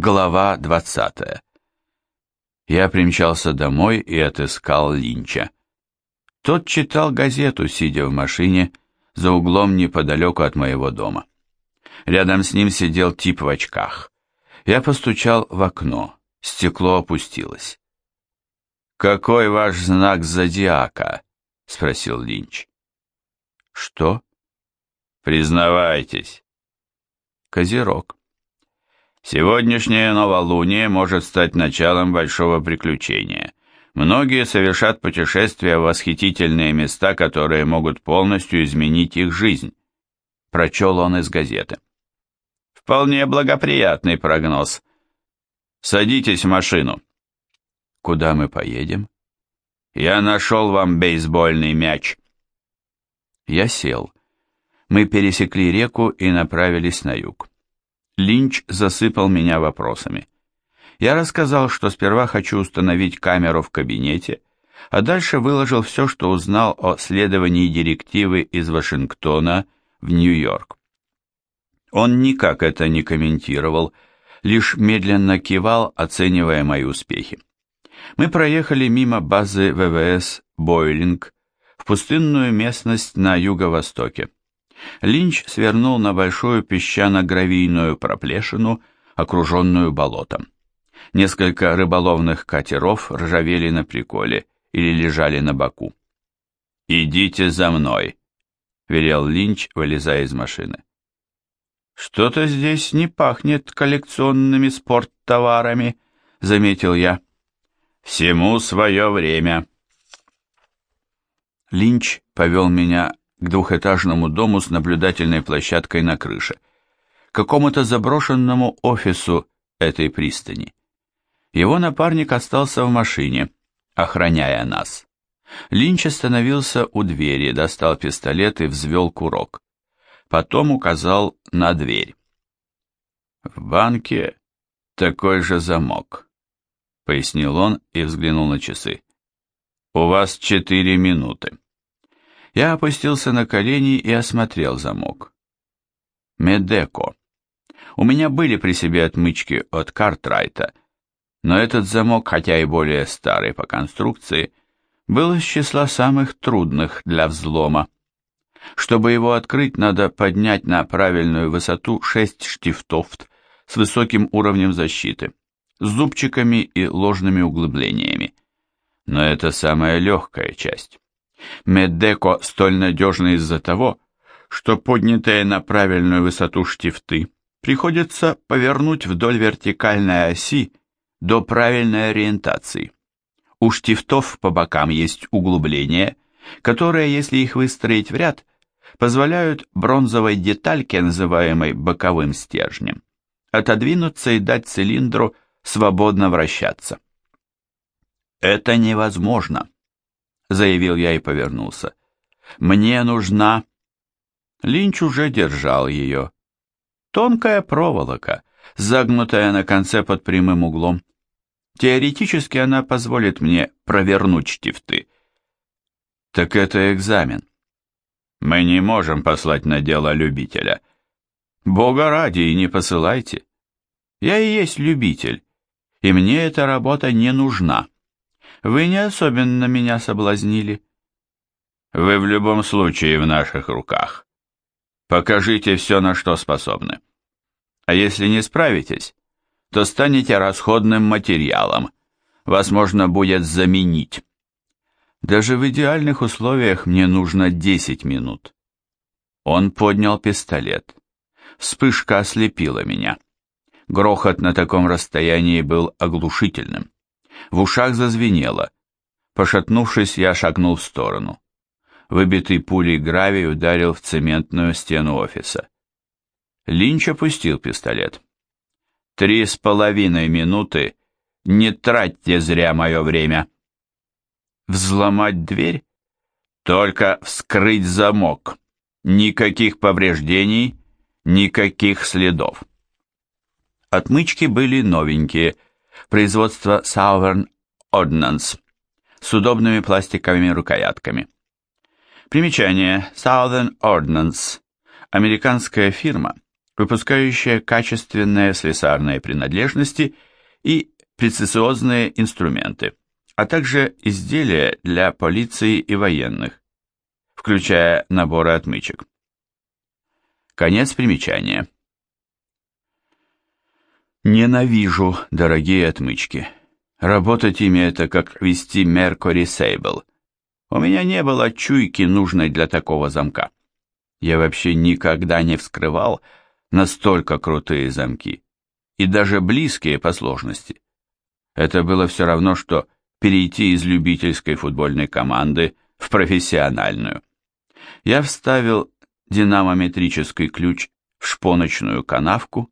Глава 20. Я примчался домой и отыскал Линча. Тот читал газету, сидя в машине, за углом неподалеку от моего дома. Рядом с ним сидел тип в очках. Я постучал в окно, стекло опустилось. «Какой ваш знак зодиака?» — спросил Линч. «Что?» «Признавайтесь». «Козерог». Сегодняшнее новолуние может стать началом большого приключения. Многие совершат путешествия в восхитительные места, которые могут полностью изменить их жизнь. Прочел он из газеты. Вполне благоприятный прогноз. Садитесь в машину. Куда мы поедем? Я нашел вам бейсбольный мяч. Я сел. Мы пересекли реку и направились на юг. Линч засыпал меня вопросами. Я рассказал, что сперва хочу установить камеру в кабинете, а дальше выложил все, что узнал о следовании директивы из Вашингтона в Нью-Йорк. Он никак это не комментировал, лишь медленно кивал, оценивая мои успехи. Мы проехали мимо базы ВВС «Бойлинг» в пустынную местность на юго-востоке. Линч свернул на большую песчано-гравийную проплешину, окруженную болотом. Несколько рыболовных катеров ржавели на приколе или лежали на боку. «Идите за мной», — велел Линч, вылезая из машины. «Что-то здесь не пахнет коллекционными спорттоварами», — заметил я. «Всему свое время». Линч повел меня к двухэтажному дому с наблюдательной площадкой на крыше, к какому-то заброшенному офису этой пристани. Его напарник остался в машине, охраняя нас. Линч остановился у двери, достал пистолет и взвел курок. Потом указал на дверь. «В банке такой же замок», — пояснил он и взглянул на часы. «У вас четыре минуты». Я опустился на колени и осмотрел замок. Медеко. У меня были при себе отмычки от Картрайта, но этот замок, хотя и более старый по конструкции, был из числа самых трудных для взлома. Чтобы его открыть, надо поднять на правильную высоту шесть штифтов с высоким уровнем защиты, с зубчиками и ложными углублениями. Но это самая легкая часть. Медеко столь надежны из-за того, что поднятые на правильную высоту штифты приходится повернуть вдоль вертикальной оси до правильной ориентации. У штифтов по бокам есть углубления, которые, если их выстроить в ряд, позволяют бронзовой детальке, называемой боковым стержнем, отодвинуться и дать цилиндру свободно вращаться. Это невозможно заявил я и повернулся. «Мне нужна...» Линч уже держал ее. Тонкая проволока, загнутая на конце под прямым углом. Теоретически она позволит мне провернуть штифты. Так это экзамен. Мы не можем послать на дело любителя. Бога ради и не посылайте. Я и есть любитель, и мне эта работа не нужна. Вы не особенно меня соблазнили. Вы в любом случае в наших руках. Покажите все, на что способны. А если не справитесь, то станете расходным материалом. Вас можно будет заменить. Даже в идеальных условиях мне нужно 10 минут. Он поднял пистолет. Вспышка ослепила меня. Грохот на таком расстоянии был оглушительным. В ушах зазвенело. Пошатнувшись, я шагнул в сторону. Выбитый пулей гравий ударил в цементную стену офиса. Линч опустил пистолет. «Три с половиной минуты. Не тратьте зря мое время». «Взломать дверь?» «Только вскрыть замок. Никаких повреждений, никаких следов». Отмычки были новенькие – производства Southern Ordnance с удобными пластиковыми рукоятками. Примечание Southern Ordnance – американская фирма, выпускающая качественные слесарные принадлежности и прецессиозные инструменты, а также изделия для полиции и военных, включая наборы отмычек. Конец примечания. Ненавижу дорогие отмычки. Работать ими это как вести Mercury Sable. У меня не было чуйки, нужной для такого замка. Я вообще никогда не вскрывал настолько крутые замки, и даже близкие по сложности. Это было все равно, что перейти из любительской футбольной команды в профессиональную. Я вставил динамометрический ключ в шпоночную канавку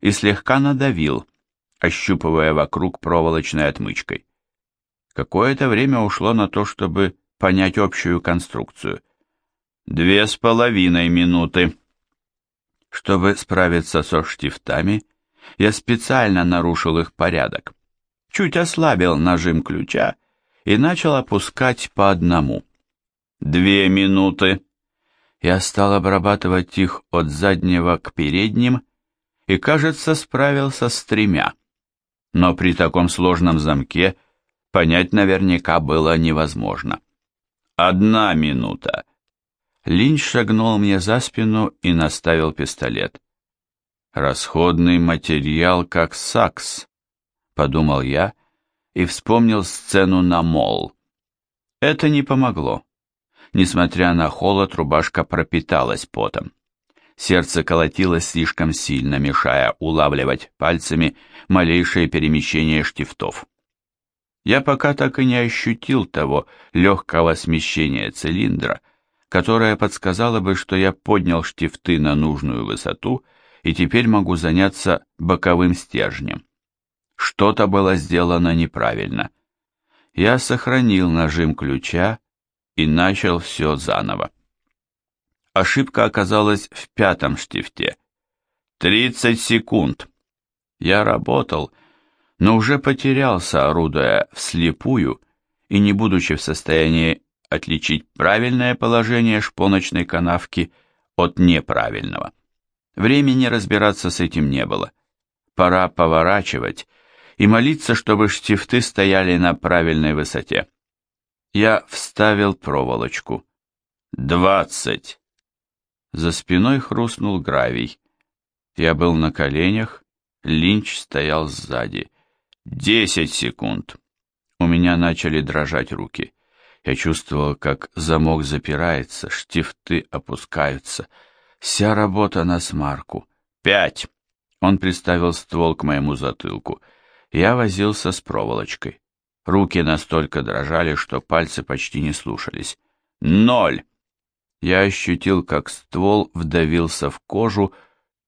и слегка надавил, ощупывая вокруг проволочной отмычкой. Какое-то время ушло на то, чтобы понять общую конструкцию. Две с половиной минуты. Чтобы справиться со штифтами, я специально нарушил их порядок. Чуть ослабил нажим ключа и начал опускать по одному. Две минуты. Я стал обрабатывать их от заднего к передним и, кажется, справился с тремя. Но при таком сложном замке понять наверняка было невозможно. Одна минута. Линч шагнул мне за спину и наставил пистолет. Расходный материал как сакс, подумал я и вспомнил сцену на мол. Это не помогло. Несмотря на холод, рубашка пропиталась потом. Сердце колотилось слишком сильно, мешая улавливать пальцами малейшее перемещение штифтов. Я пока так и не ощутил того легкого смещения цилиндра, которое подсказало бы, что я поднял штифты на нужную высоту и теперь могу заняться боковым стержнем. Что-то было сделано неправильно. Я сохранил нажим ключа и начал все заново. Ошибка оказалась в пятом штифте. Тридцать секунд. Я работал, но уже потерялся, орудуя вслепую и не будучи в состоянии отличить правильное положение шпоночной канавки от неправильного. Времени разбираться с этим не было. Пора поворачивать и молиться, чтобы штифты стояли на правильной высоте. Я вставил проволочку. Двадцать. За спиной хрустнул гравий. Я был на коленях, Линч стоял сзади. Десять секунд. У меня начали дрожать руки. Я чувствовал, как замок запирается, штифты опускаются. Вся работа на смарку. Пять. Он приставил ствол к моему затылку. Я возился с проволочкой. Руки настолько дрожали, что пальцы почти не слушались. Ноль! Я ощутил, как ствол вдавился в кожу.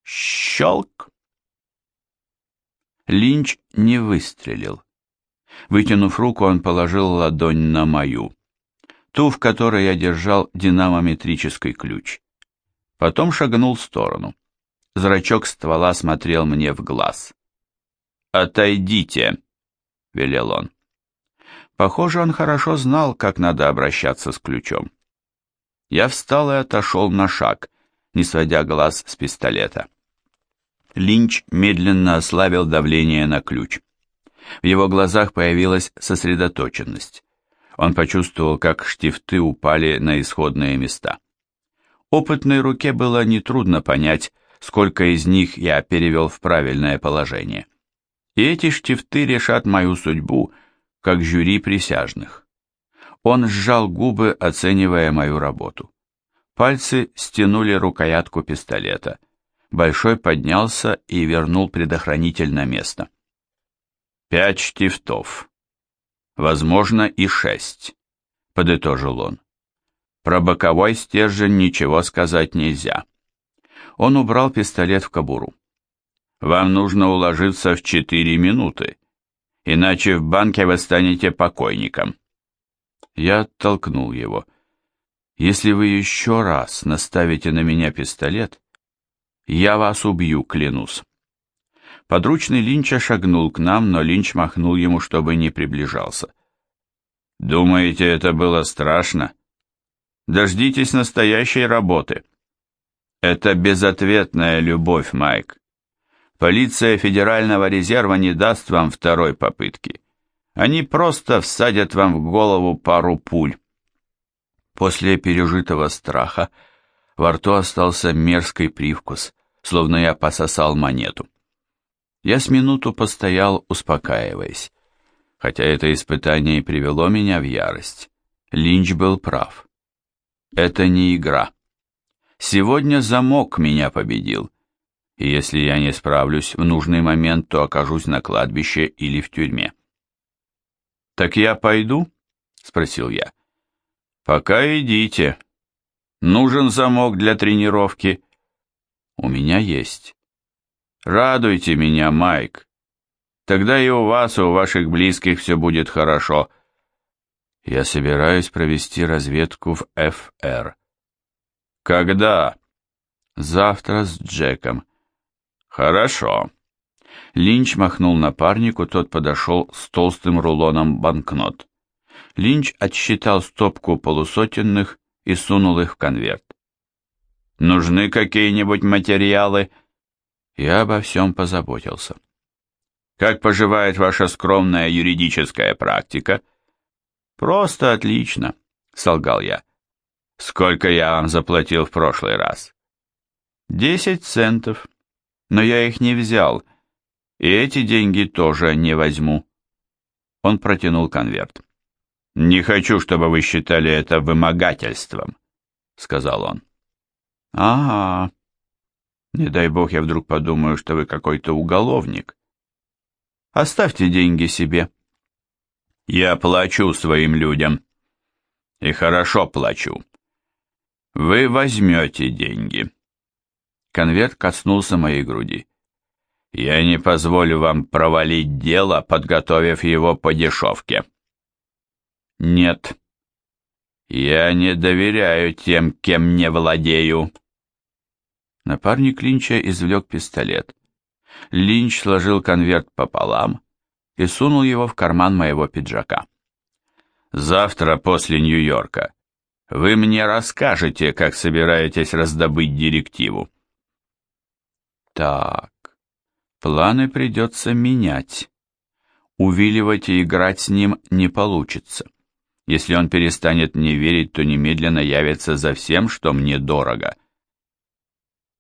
Щелк! Линч не выстрелил. Вытянув руку, он положил ладонь на мою. Ту, в которой я держал динамометрический ключ. Потом шагнул в сторону. Зрачок ствола смотрел мне в глаз. «Отойдите!» — велел он. Похоже, он хорошо знал, как надо обращаться с ключом. Я встал и отошел на шаг, не сводя глаз с пистолета. Линч медленно ослабил давление на ключ. В его глазах появилась сосредоточенность. Он почувствовал, как штифты упали на исходные места. Опытной руке было нетрудно понять, сколько из них я перевел в правильное положение. И эти штифты решат мою судьбу – как жюри присяжных. Он сжал губы, оценивая мою работу. Пальцы стянули рукоятку пистолета. Большой поднялся и вернул предохранитель на место. «Пять штифтов. Возможно, и шесть», — подытожил он. «Про боковой стержень ничего сказать нельзя». Он убрал пистолет в кобуру. «Вам нужно уложиться в четыре минуты иначе в банке вы станете покойником. Я оттолкнул его. Если вы еще раз наставите на меня пистолет, я вас убью, клянусь. Подручный Линча шагнул к нам, но Линч махнул ему, чтобы не приближался. «Думаете, это было страшно? Дождитесь настоящей работы». Это безответная любовь, Майк. Полиция Федерального резерва не даст вам второй попытки. Они просто всадят вам в голову пару пуль. После пережитого страха во рту остался мерзкий привкус, словно я пососал монету. Я с минуту постоял, успокаиваясь. Хотя это испытание и привело меня в ярость. Линч был прав. Это не игра. Сегодня замок меня победил. И если я не справлюсь в нужный момент, то окажусь на кладбище или в тюрьме. «Так я пойду?» — спросил я. «Пока идите. Нужен замок для тренировки». «У меня есть». «Радуйте меня, Майк. Тогда и у вас, и у ваших близких все будет хорошо». «Я собираюсь провести разведку в ФР». «Когда?» «Завтра с Джеком». «Хорошо». Линч махнул напарнику, тот подошел с толстым рулоном банкнот. Линч отсчитал стопку полусотенных и сунул их в конверт. «Нужны какие-нибудь материалы?» Я обо всем позаботился. «Как поживает ваша скромная юридическая практика?» «Просто отлично», — солгал я. Сколько я вам заплатил в прошлый раз? Десять центов. Но я их не взял, и эти деньги тоже не возьму. Он протянул конверт. «Не хочу, чтобы вы считали это вымогательством», — сказал он. «Ага. Не дай бог я вдруг подумаю, что вы какой-то уголовник. Оставьте деньги себе». «Я плачу своим людям. И хорошо плачу. Вы возьмете деньги. Конверт коснулся моей груди. Я не позволю вам провалить дело, подготовив его по дешевке. Нет. Я не доверяю тем, кем не владею. Напарник Линча извлек пистолет. Линч сложил конверт пополам и сунул его в карман моего пиджака. Завтра после Нью-Йорка вы мне расскажете, как собираетесь раздобыть директиву. Так, планы придется менять. Увиливать и играть с ним не получится. Если он перестанет мне верить, то немедленно явится за всем, что мне дорого.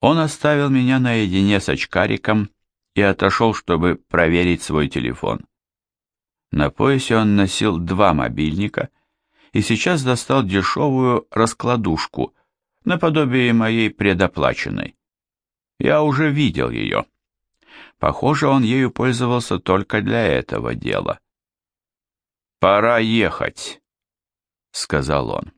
Он оставил меня наедине с очкариком и отошел, чтобы проверить свой телефон. На поясе он носил два мобильника и сейчас достал дешевую раскладушку, наподобие моей предоплаченной. Я уже видел ее. Похоже, он ею пользовался только для этого дела. «Пора ехать», — сказал он.